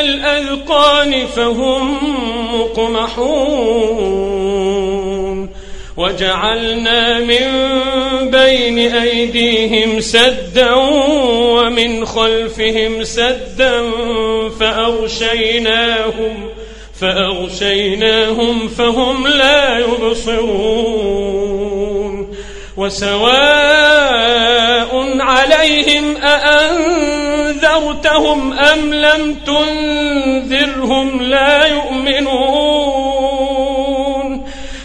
إلى الأذقان فهم مقمحون. وجعلنا من بين أيديهم سدا ومن خلفهم سدا فأغشيناهم فأغشيناهم فهم لا يبصرون. وسواء عليهم أأنذرتهم أم لم تنذرهم لا يؤمنون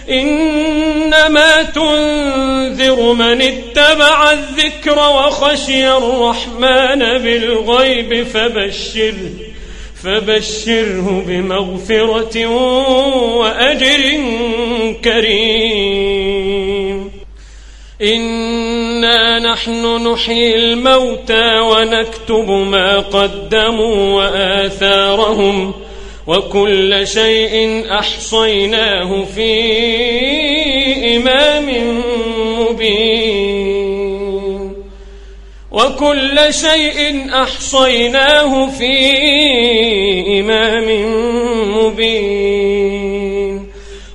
إنما تنذر من اتبع الذكر وخشي الرحمن بالغيب فبشره فبشره بمغفرة وأجر كريم إنا نحن نحيي الموتى ونكتب ما قدموا وآثارهم وكل شيء أحصيناه في إمام مبين وكل شيء أحصيناه في إمام مبين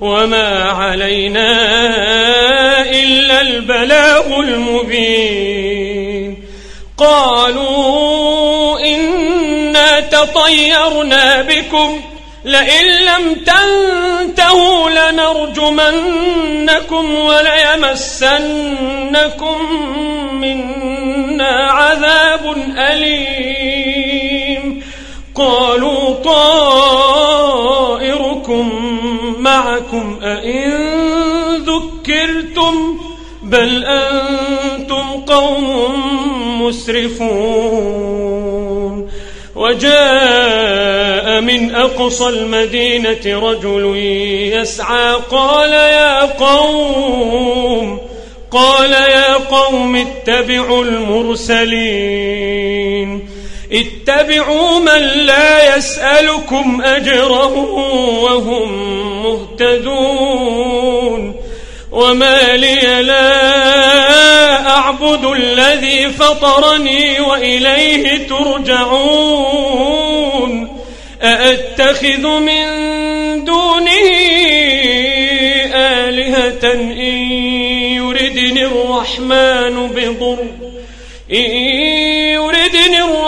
وما علينا إلا البلاغ المبين قالوا إنا تطيرنا بكم لئن لم تنتهوا لنرجمنكم وليمسنكم منا عذاب أليم قالوا طائركم معكم أئن ذكرتم بل أنتم قوم مسرفون وجاء من أقصى المدينة رجل يسعى قال يا قوم قال يا قوم اتبعوا المرسلين اتبعوا من لا يسألكم أجره وهم مهتدون وما لي لا أعبد الذي فطرني وإليه ترجعون أأتخذ من دونه آلهة إن يردني الرحمن بضر إن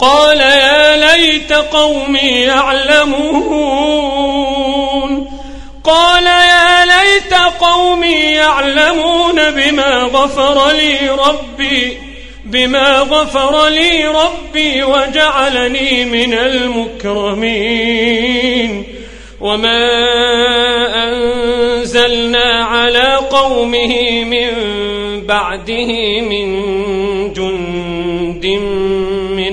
قال يا ليت قومي يعلمون. قال يا ليت قومي يعلمون بما غفر لي ربي بما غفر لي ربي وجعلني من المكرمين. وما أنزلنا على قومه من بعده من جند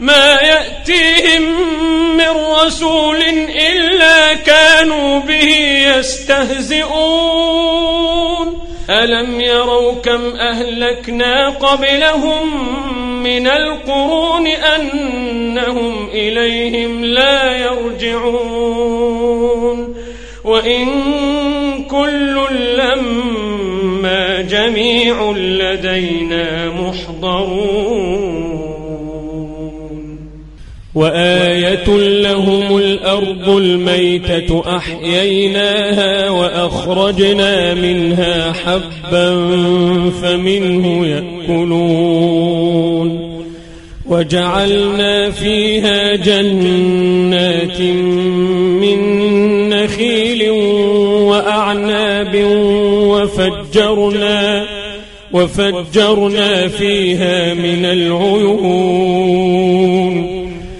ما يأتيهم من رسول إلا كانوا به يستهزئون. ألم يروا كم أهلكنا قبلهم من القرون أنهم إليهم لا يرجعون. وإن كل لما جميع لدينا محضرون. وآية لهم الأرض الميتة أحييناها وأخرجنا منها حبا فمنه يأكلون وجعلنا فيها جنات من نخيل وأعناب وفجرنا وفجرنا فيها من العيون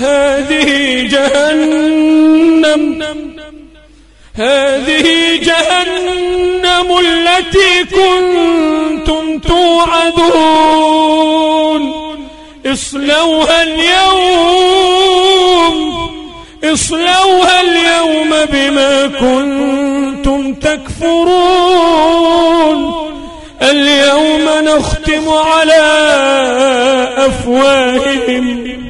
هذه جهنم هذه جهنم التي كنتم توعدون. اصلوها اليوم اصلوها اليوم بما كنتم تكفرون. اليوم نختم على أفواههم.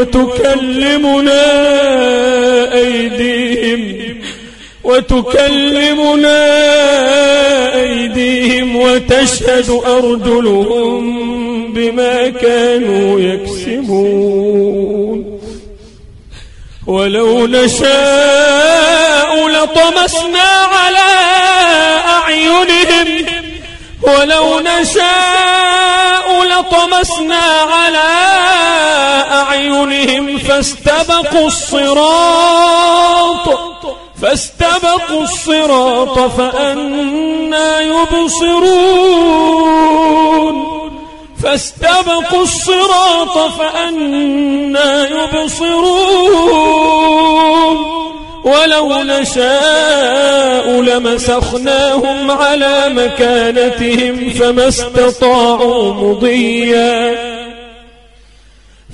وتكلمنا أيديهم وتكلمنا أيديهم وتشهد أرجلهم بما كانوا يكسبون. ولو نشاء لطمسنا على أعينهم ولو نشاء لطمسنا على أعينهم فاستبقوا الصراط فاستبقوا الصراط فأنا يبصرون. فاستبقوا الصراط فأنا يبصرون. ولو نشاء لمسخناهم على مكانتهم فما استطاعوا مضيا.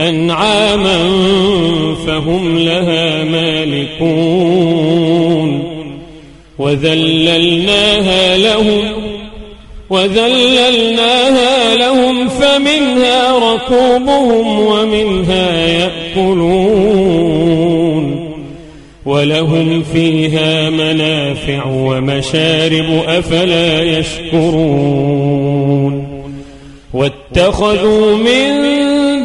أنعاما فهم لها مالكون وذللناها لهم وذللناها لهم فمنها ركوبهم ومنها يأكلون ولهم فيها منافع ومشارب أفلا يشكرون واتخذوا من